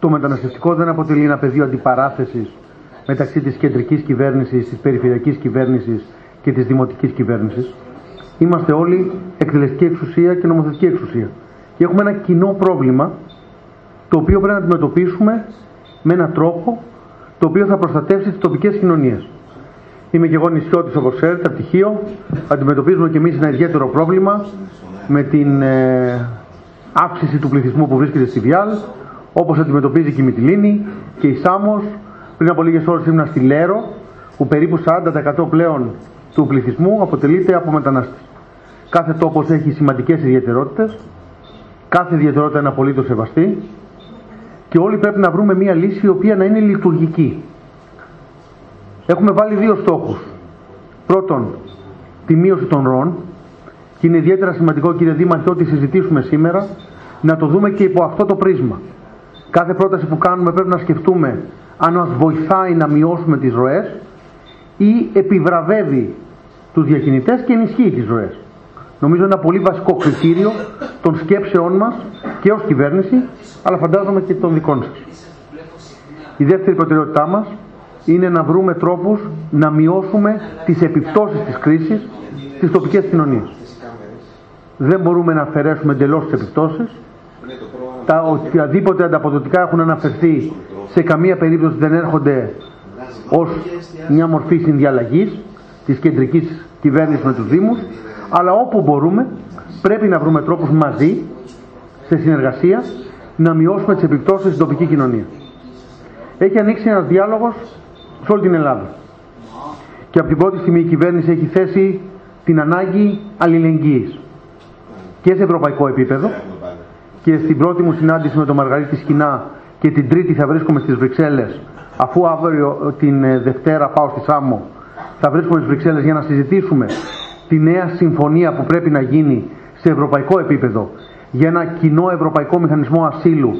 το μεταναστευτικό δεν αποτελεί ένα πεδίο αντιπαράθεσης μεταξύ της κεντρικής κυβέρνησης, της περιφερειακής κυβέρνησης και της δημοτικής κυβέρνησης. Είμαστε όλοι εκτελεστική εξουσία και νομοθετική εξουσία. Και έχουμε ένα κοινό πρόβλημα το οποίο πρέπει να αντιμετωπίσουμε με έναν τρόπο το οποίο θα προστατεύσει τις τοπικές κοινωνίες. Είμαι και εγώ νησιώτης όπως ξέρετε, από τυχείο. Αντιμετωπίζουμε και εμείς ένα ιδιαίτερο πρόβλημα με την ε, αύξηση του πληθυσμού που βρίσκεται στη Βιάλ, όπως αντιμετωπίζει και η Μυτιλίνη και η Σάμος. Πριν από λίγες ώρες ήμουν στη Λέρο, που περίπου 40% πλέον του πληθυσμού αποτελείται από μετανάστες. Κάθε τόπος έχει σημαντικές ιδιαιτερότητες. Κάθε ιδιαιτερότητα είναι απολύτως σεβαστή. Και όλοι πρέπει να βρούμε μια λύση η οποία να είναι λειτουργική. Έχουμε βάλει δύο στόχους. Πρώτον, τη μείωση των ροών. Και είναι ιδιαίτερα σημαντικό, κύριε Δήμαρχε, ό,τι συζητήσουμε σήμερα, να το δούμε και υπό αυτό το πρίσμα. Κάθε πρόταση που κάνουμε πρέπει να σκεφτούμε αν μας βοηθάει να μειώσουμε τις ροές ή επιβραβεύει τους διακινητές και ενισχύει τις ροές. Νομίζω ένα πολύ βασικό κριτήριο των σκέψεών μας και ως κυβέρνηση, αλλά φαντάζομαι και των δικών σας. Η δεύτερη προτεραιότητά μας είναι να βρούμε τρόπους να μειώσουμε τις επιπτώσεις της κρίσης στις τοπικές κοινωνίες. Δεν μπορούμε να αφαιρέσουμε εντελώς τις επιπτώσεις. Τα οτιδήποτε ανταποδοτικά έχουν αναφερθεί σε καμία περίπτωση δεν έρχονται ως μια μορφή συνδιαλλαγής της κεντρικής κυβέρνησης με τους Δήμους, αλλά όπου μπορούμε πρέπει να βρούμε τρόπους μαζί, σε συνεργασία, να μειώσουμε τις επιπτώσεις στην τοπική κοινωνία. Έχει ανοίξει ένας διάλογος σε όλη την Ελλάδα. Και από την πρώτη στιγμή η κυβέρνηση έχει θέσει την ανάγκη αλληλεγγύης και σε ευρωπαϊκό επίπεδο και στην πρώτη μου συνάντηση με τον Μαργαρίτη Σκηνά και την τρίτη θα βρίσκομαι στις Βρυξέλλες. Αφού αύριο την ε, Δευτέρα πάω στη Σάμο θα βρίσκομαι στις Βρυξέλλες για να συζητήσουμε τη νέα συμφωνία που πρέπει να γίνει σε ευρωπαϊκό επίπεδο για ένα κοινό ευρωπαϊκό μηχανισμό ασύλου